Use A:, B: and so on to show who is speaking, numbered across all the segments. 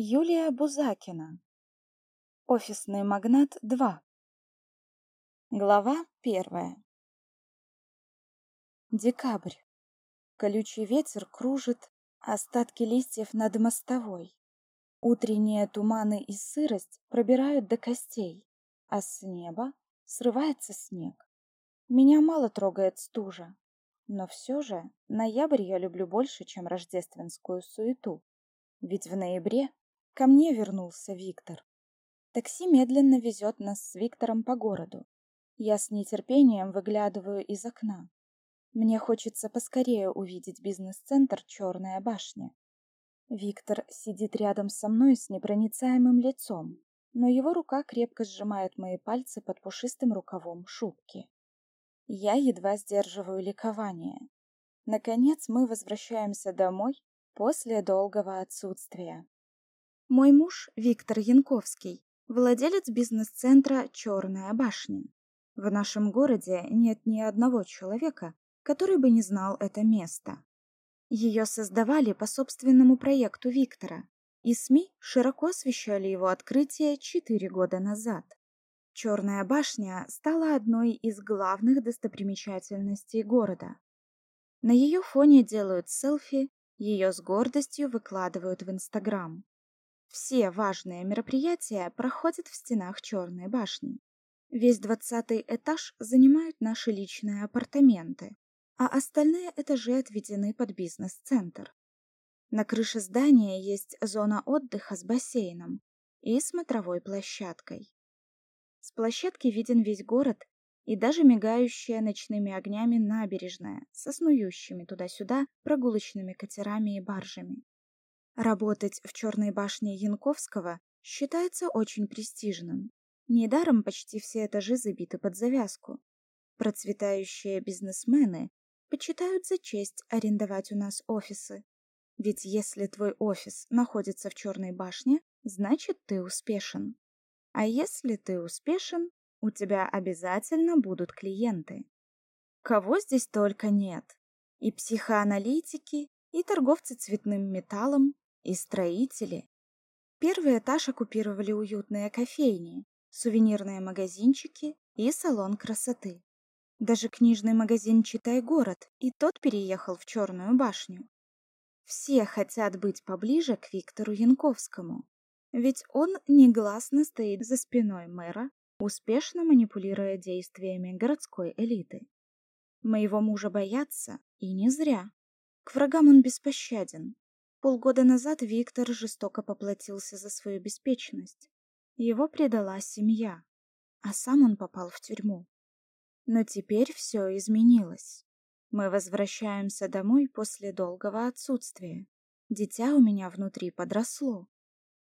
A: Юлия Бузакина. Офисный магнат 2. Глава первая. Декабрь. Колючий ветер кружит остатки листьев над мостовой. Утренние туманы и сырость пробирают до костей, а с неба срывается снег. Меня мало трогает стужа, но все же ноябрь я люблю больше, чем рождественскую суету. Ведь в ноябре Ко мне вернулся Виктор. Такси медленно везет нас с Виктором по городу. Я с нетерпением выглядываю из окна. Мне хочется поскорее увидеть бизнес-центр «Черная башня». Виктор сидит рядом со мной с непроницаемым лицом, но его рука крепко сжимает мои пальцы под пушистым рукавом шубки. Я едва сдерживаю ликование. Наконец мы возвращаемся домой после долгого отсутствия. Мой муж, Виктор Янковский, владелец бизнес-центра «Черная башня». В нашем городе нет ни одного человека, который бы не знал это место. Ее создавали по собственному проекту Виктора, и СМИ широко освещали его открытие четыре года назад. Черная башня стала одной из главных достопримечательностей города. На ее фоне делают селфи, ее с гордостью выкладывают в Инстаграм. Все важные мероприятия проходят в стенах Черной башни. Весь двадцатый этаж занимают наши личные апартаменты, а остальные этажи отведены под бизнес-центр. На крыше здания есть зона отдыха с бассейном и смотровой площадкой. С площадки виден весь город и даже мигающая ночными огнями набережная со снующими туда-сюда прогулочными катерами и баржами. Работать в Черной башне Янковского считается очень престижным. Недаром почти все этажи забиты под завязку. Процветающие бизнесмены почитают за честь арендовать у нас офисы. Ведь если твой офис находится в Черной башне, значит ты успешен. А если ты успешен, у тебя обязательно будут клиенты. Кого здесь только нет. И психоаналитики, и торговцы цветным металлом, и строители. Первый этаж оккупировали уютные кофейни, сувенирные магазинчики и салон красоты. Даже книжный магазин «Читай город» и тот переехал в Черную башню. Все хотят быть поближе к Виктору Янковскому, ведь он негласно стоит за спиной мэра, успешно манипулируя действиями городской элиты. Моего мужа боятся, и не зря. К врагам он беспощаден, Полгода назад Виктор жестоко поплатился за свою беспечность. Его предала семья, а сам он попал в тюрьму. Но теперь все изменилось. Мы возвращаемся домой после долгого отсутствия. Дитя у меня внутри подросло.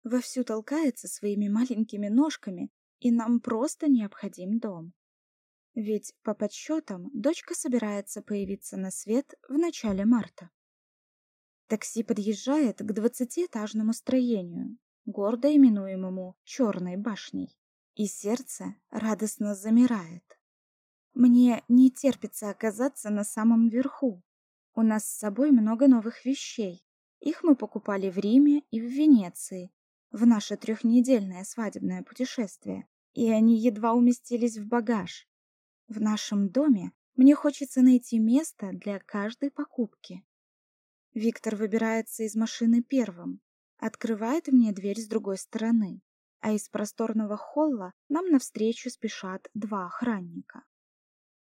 A: Вовсю толкается своими маленькими ножками, и нам просто необходим дом. Ведь, по подсчетам, дочка собирается появиться на свет в начале марта. Такси подъезжает к двадцатиэтажному строению, гордо именуемому «Черной башней», и сердце радостно замирает. Мне не терпится оказаться на самом верху. У нас с собой много новых вещей. Их мы покупали в Риме и в Венеции, в наше трехнедельное свадебное путешествие, и они едва уместились в багаж. В нашем доме мне хочется найти место для каждой покупки. Виктор выбирается из машины первым, открывает мне дверь с другой стороны, а из просторного холла нам навстречу спешат два охранника.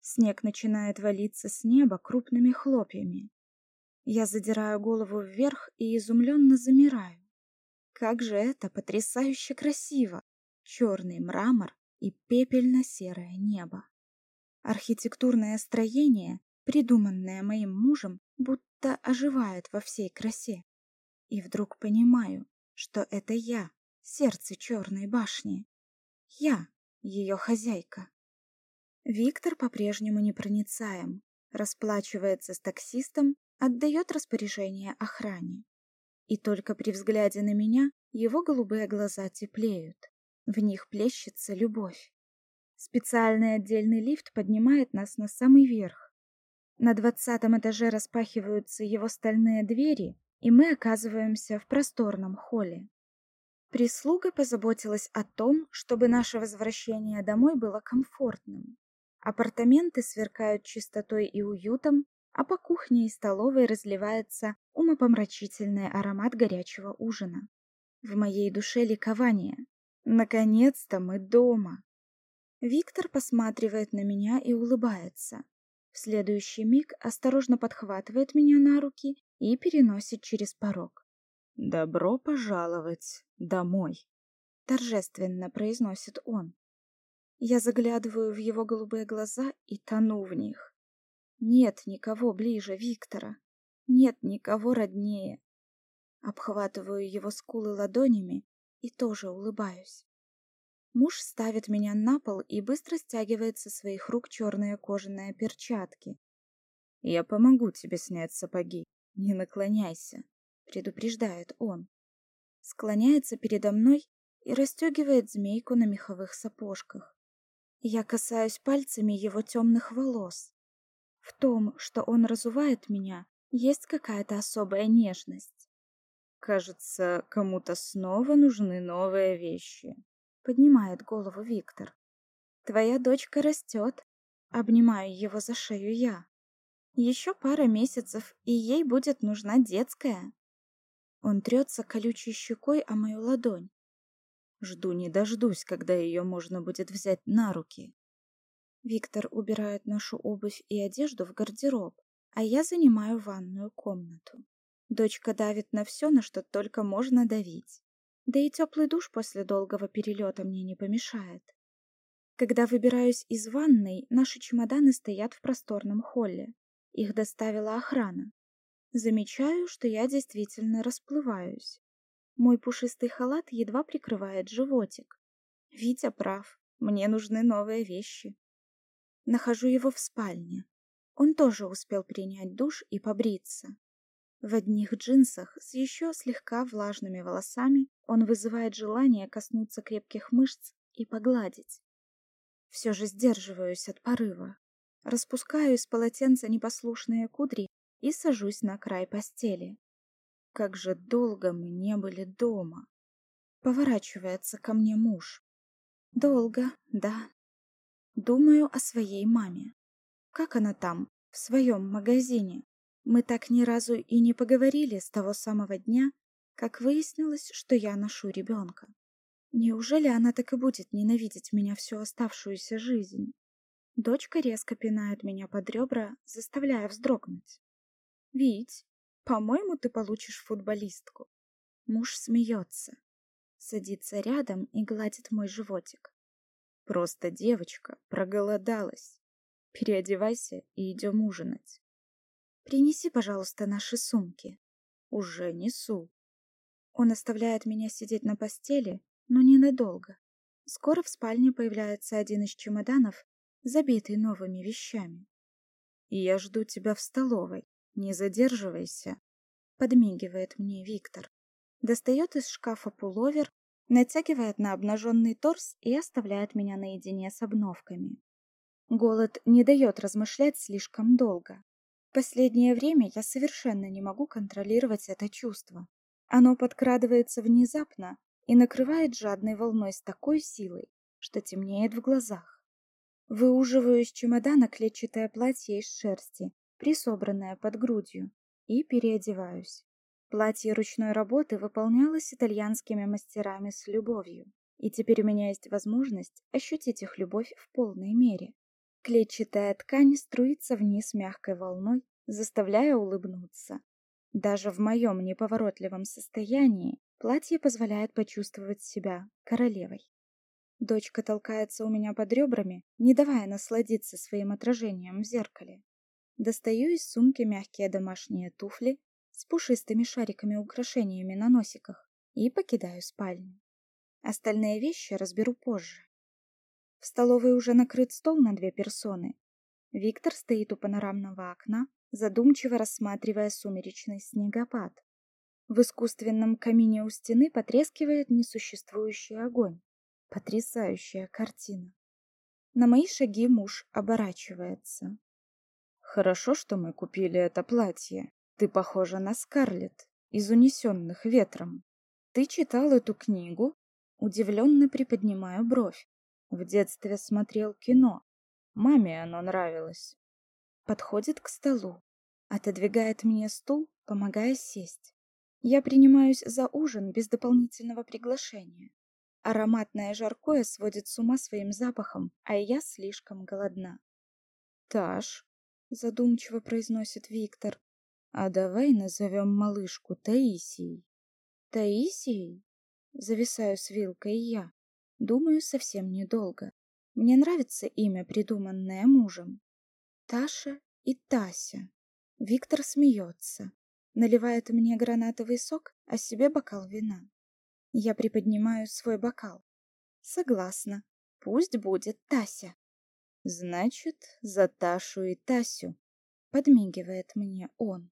A: Снег начинает валиться с неба крупными хлопьями. Я задираю голову вверх и изумленно замираю. Как же это потрясающе красиво! Черный мрамор и пепельно-серое небо. Архитектурное строение, придуманное моим мужем, будто оживает во всей красе. И вдруг понимаю, что это я, сердце черной башни. Я, ее хозяйка. Виктор по-прежнему непроницаем, расплачивается с таксистом, отдает распоряжение охране. И только при взгляде на меня его голубые глаза теплеют. В них плещется любовь. Специальный отдельный лифт поднимает нас на самый верх. На двадцатом этаже распахиваются его стальные двери, и мы оказываемся в просторном холле. Прислуга позаботилась о том, чтобы наше возвращение домой было комфортным. Апартаменты сверкают чистотой и уютом, а по кухне и столовой разливается умопомрачительный аромат горячего ужина. В моей душе ликование. Наконец-то мы дома. Виктор посматривает на меня и улыбается. В следующий миг осторожно подхватывает меня на руки и переносит через порог. «Добро пожаловать домой», — торжественно произносит он. Я заглядываю в его голубые глаза и тону в них. Нет никого ближе Виктора. Нет никого роднее. Обхватываю его скулы ладонями и тоже улыбаюсь. Муж ставит меня на пол и быстро стягивает со своих рук черные кожаные перчатки. «Я помогу тебе снять сапоги. Не наклоняйся», — предупреждает он. Склоняется передо мной и расстегивает змейку на меховых сапожках. Я касаюсь пальцами его темных волос. В том, что он разувает меня, есть какая-то особая нежность. Кажется, кому-то снова нужны новые вещи. Поднимает голову Виктор. Твоя дочка растет. Обнимаю его за шею я. Еще пара месяцев, и ей будет нужна детская. Он трется колючей щекой о мою ладонь. Жду не дождусь, когда ее можно будет взять на руки. Виктор убирает нашу обувь и одежду в гардероб, а я занимаю ванную комнату. Дочка давит на все, на что только можно давить. Да и теплый душ после долгого перелета мне не помешает. Когда выбираюсь из ванной, наши чемоданы стоят в просторном холле. Их доставила охрана. Замечаю, что я действительно расплываюсь. Мой пушистый халат едва прикрывает животик. Витя прав, мне нужны новые вещи. Нахожу его в спальне. Он тоже успел принять душ и побриться. В одних джинсах с еще слегка влажными волосами он вызывает желание коснуться крепких мышц и погладить. Все же сдерживаюсь от порыва. Распускаю из полотенца непослушные кудри и сажусь на край постели. Как же долго мы не были дома. Поворачивается ко мне муж. Долго, да. Думаю о своей маме. Как она там, в своем магазине? Мы так ни разу и не поговорили с того самого дня, как выяснилось, что я ношу ребенка. Неужели она так и будет ненавидеть меня всю оставшуюся жизнь? Дочка резко пинает меня под ребра, заставляя вздрогнуть. «Вить, по-моему, ты получишь футболистку». Муж смеется, садится рядом и гладит мой животик. «Просто девочка проголодалась. Переодевайся и идем ужинать». Принеси, пожалуйста, наши сумки. Уже несу. Он оставляет меня сидеть на постели, но ненадолго. Скоро в спальне появляется один из чемоданов, забитый новыми вещами. «Я жду тебя в столовой. Не задерживайся», — подмигивает мне Виктор. Достает из шкафа пуловер, натягивает на обнаженный торс и оставляет меня наедине с обновками. Голод не дает размышлять слишком долго. Последнее время я совершенно не могу контролировать это чувство. Оно подкрадывается внезапно и накрывает жадной волной с такой силой, что темнеет в глазах. Выуживаю из чемодана клетчатое платье из шерсти, присобранное под грудью, и переодеваюсь. Платье ручной работы выполнялось итальянскими мастерами с любовью, и теперь у меня есть возможность ощутить их любовь в полной мере. Клетчатая ткань струится вниз мягкой волной, заставляя улыбнуться. Даже в моем неповоротливом состоянии платье позволяет почувствовать себя королевой. Дочка толкается у меня под ребрами, не давая насладиться своим отражением в зеркале. Достаю из сумки мягкие домашние туфли с пушистыми шариками-украшениями на носиках и покидаю спальню. Остальные вещи разберу позже. В столовой уже накрыт стол на две персоны. Виктор стоит у панорамного окна, задумчиво рассматривая сумеречный снегопад. В искусственном камине у стены потрескивает несуществующий огонь. Потрясающая картина. На мои шаги муж оборачивается. «Хорошо, что мы купили это платье. Ты похожа на Скарлетт из «Унесенных ветром». Ты читал эту книгу? Удивленно приподнимаю бровь. В детстве смотрел кино. Маме оно нравилось. Подходит к столу. Отодвигает мне стул, помогая сесть. Я принимаюсь за ужин без дополнительного приглашения. Ароматное жаркое сводит с ума своим запахом, а я слишком голодна. «Таш», — задумчиво произносит Виктор, — «а давай назовем малышку Таисией». «Таисией?» Зависаю с вилкой я. Думаю совсем недолго. Мне нравится имя, придуманное мужем. Таша и Тася. Виктор смеется. Наливает мне гранатовый сок, а себе бокал вина. Я приподнимаю свой бокал. Согласна. Пусть будет Тася. Значит, за Ташу и Тасю. Подмигивает мне он.